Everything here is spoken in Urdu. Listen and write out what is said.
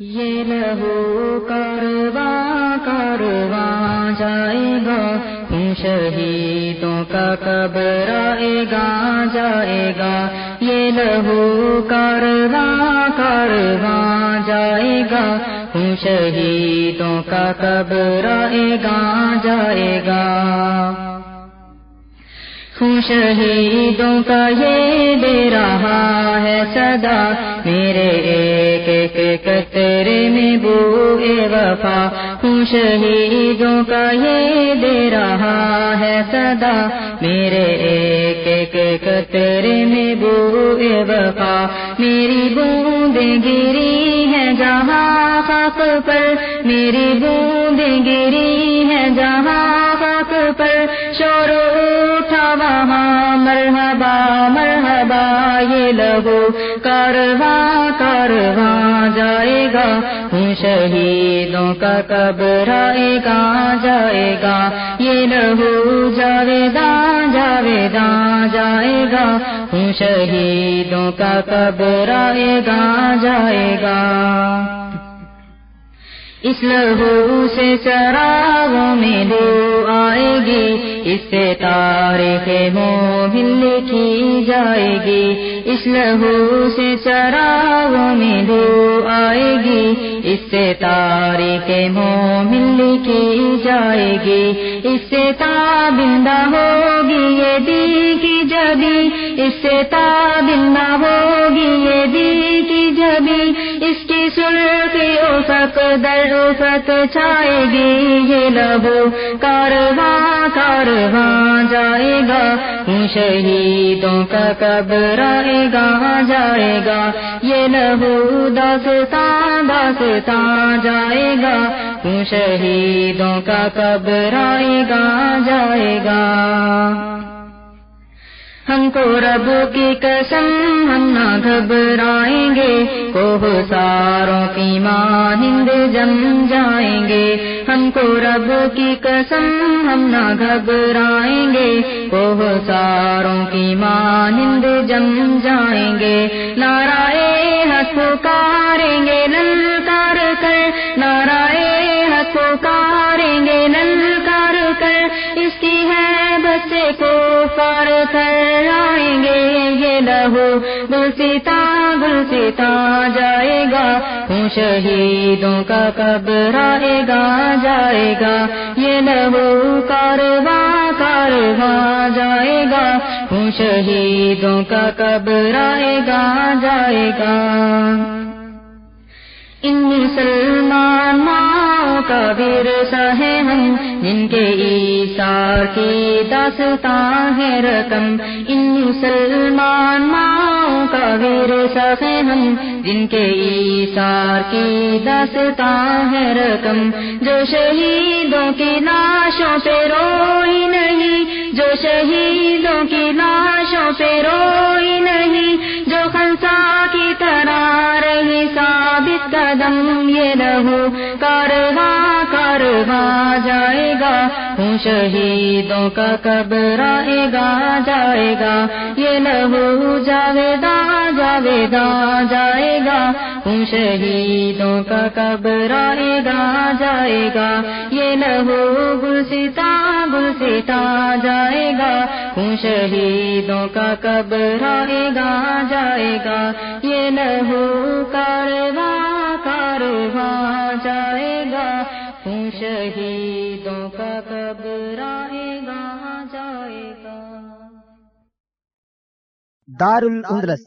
یہ لہو کارواں کارواں جائے گا ان شہیدوں کا قبر آئے گا جائے گا یہ لہو کارواں کارواں جائے گا ان شہیدوں کا قبر آئے گا جائے گا شہیدوں کا یہ دے رہا ہے صدا۔ میرے ایک ایک قطرے میں بو اے وفا۔ ہوں شہیدوں کا یہ دے رہا ہے صدا۔ میرے ایک ایک قطرے میں بو اے وفا۔ میری بوند گری ہے جہاں خاک پر۔ میری بوند گری ہے جہاں خاک پر۔ شور وہاں مرحبا مرحبا، یہ لگو کارواں کارواں جائے گا۔ ہوں شہیدوں کا قبر گا جائے گا۔ یہ لہو جاویداں جاویداں جائے گا۔ ہوں شہیدوں کا قبر گا جائے گا۔ اس لہو سے چراغوں میں لو آئے گی، اس سے تاریخ مومن لکھی جائے گی۔ اس لہو سے چراغوں میں لو آئے گی، اس سے تاریخ مومن لکھی جائے گی۔ اس سے تابندہ ہوگی یہ دی کی جبی اس سے تابندہ ہوگی سلفی در افق چھائے گی یہ لہو کارواں کارواں جائے گا۔ ہوں شہیدوں کا قبر آئے گا، جائے گا۔ یہ لہو داستان داستان جائے گا۔ شہیدوں کا قبر آئے گا، جائے گا۔ ہم کو رب کی قسم، ہم نہ گھبرائیں گے۔ کوہ ساروں کی مانند جم جائیں گے۔ ہم کو رب کی قسم، ہم نہ گھبرائیں گے۔ کوہ ساروں کی مانند جم جائیں گے۔ نارائے حق پکاریں گے للکار کر نارائے حق پکاریں گے للکار کر اس کی ہے بچے کو پار کر آئیں گے۔ یہ لہو گلسیتا گلسیتا جائے گا۔ ہوں شہیدوں کا قبر آئے گا، جائے گا۔ یہ لہو کارواں کارواں جائے گا۔ ہوں شہیدوں کا قبر آئے گا، جائے گا۔ ان مسلمان ماں کا ورثہ ہے ہم جن کے عیسار کی داستان ہے رقم۔ ان مسلمان ورثہ ہم، جن کے عیسار کی داستان ہے رقم، جو شہیدوں کی لاشوں پہ روئی نہیں، جو شہیدوں کی لاشوں پہ روئی نہیں، جو خنسا کی طرح رہی، ثابت قدم یہ لہو، کارواں کارواں جائے ہوں شہیدوں کا قبر آئے گا جائے گا یہ لہو جاویدا جاویدا جائے گا ہوں شہیدوں کا قبر آئے گا جائے گا یہ لہو گلستا گلستا جائے گا ہوں شہیدوں کا قبر آئے گا جائے گا یہ لہو کارواں کارواں کا گا جائے گا؟ دار الاندلس